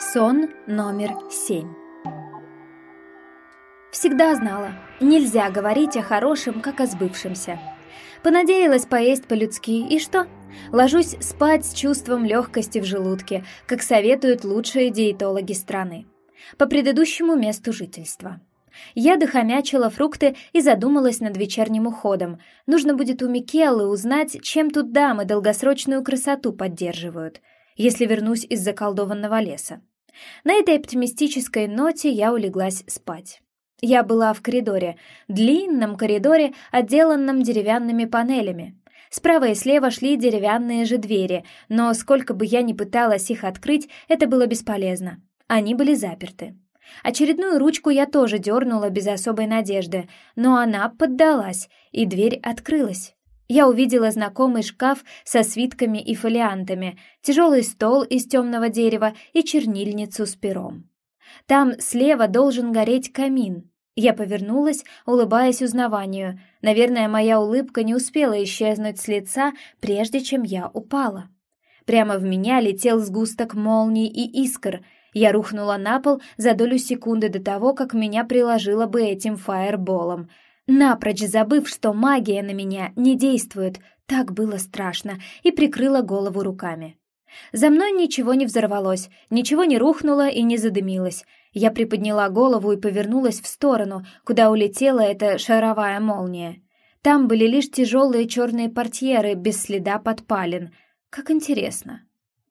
Сон номер семь. Всегда знала, нельзя говорить о хорошем, как о сбывшемся. Понадеялась поесть по-людски, и что? Ложусь спать с чувством легкости в желудке, как советуют лучшие диетологи страны. По предыдущему месту жительства. Я дохомячила фрукты и задумалась над вечерним уходом. Нужно будет у Микеллы узнать, чем тут дамы долгосрочную красоту поддерживают, если вернусь из заколдованного леса. На этой оптимистической ноте я улеглась спать. Я была в коридоре, длинном коридоре, отделанном деревянными панелями. Справа и слева шли деревянные же двери, но сколько бы я ни пыталась их открыть, это было бесполезно. Они были заперты. Очередную ручку я тоже дернула без особой надежды, но она поддалась, и дверь открылась. Я увидела знакомый шкаф со свитками и фолиантами, тяжелый стол из темного дерева и чернильницу с пером. Там слева должен гореть камин. Я повернулась, улыбаясь узнаванию. Наверное, моя улыбка не успела исчезнуть с лица, прежде чем я упала. Прямо в меня летел сгусток молний и искр. Я рухнула на пол за долю секунды до того, как меня приложило бы этим фаерболом — напрочь забыв, что магия на меня не действует, так было страшно, и прикрыла голову руками. За мной ничего не взорвалось, ничего не рухнуло и не задымилось. Я приподняла голову и повернулась в сторону, куда улетела эта шаровая молния. Там были лишь тяжелые черные портьеры без следа подпалин. Как интересно.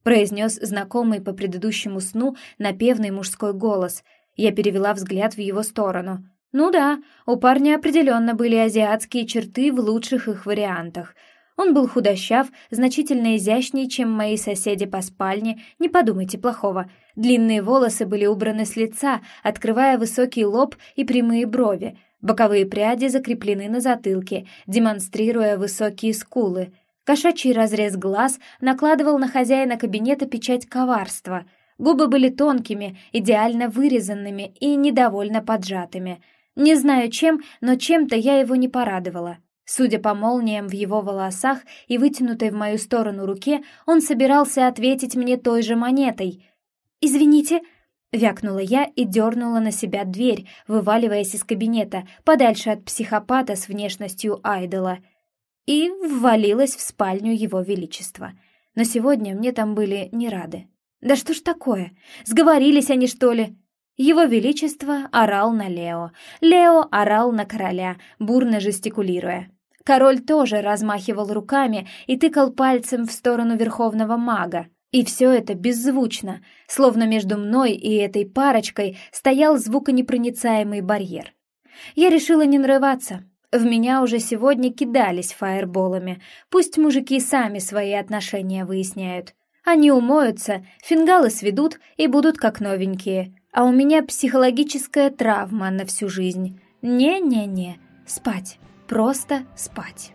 Произнес знакомый по предыдущему сну напевный мужской голос. Я перевела взгляд в его сторону — ну да, у парня определенно были азиатские черты в лучших их вариантах. Он был худощав, значительно изящнее, чем мои соседи по спальне, не подумайте плохого. Длинные волосы были убраны с лица, открывая высокий лоб и прямые брови. Боковые пряди закреплены на затылке, демонстрируя высокие скулы. Кошачий разрез глаз накладывал на хозяина кабинета печать коварства. Губы были тонкими, идеально вырезанными и недовольно поджатыми — не знаю чем, но чем-то я его не порадовала. Судя по молниям в его волосах и вытянутой в мою сторону руке, он собирался ответить мне той же монетой. «Извините», — вякнула я и дернула на себя дверь, вываливаясь из кабинета, подальше от психопата с внешностью айдола, и ввалилась в спальню его величества. Но сегодня мне там были не рады. «Да что ж такое? Сговорились они, что ли?» Его Величество орал на Лео. Лео орал на короля, бурно жестикулируя. Король тоже размахивал руками и тыкал пальцем в сторону верховного мага. И все это беззвучно, словно между мной и этой парочкой стоял звуконепроницаемый барьер. Я решила не нарываться. В меня уже сегодня кидались фаерболами. Пусть мужики сами свои отношения выясняют. Они умоются, фингалы сведут и будут как новенькие. А у меня психологическая травма на всю жизнь. Не-не-не, спать, просто спать.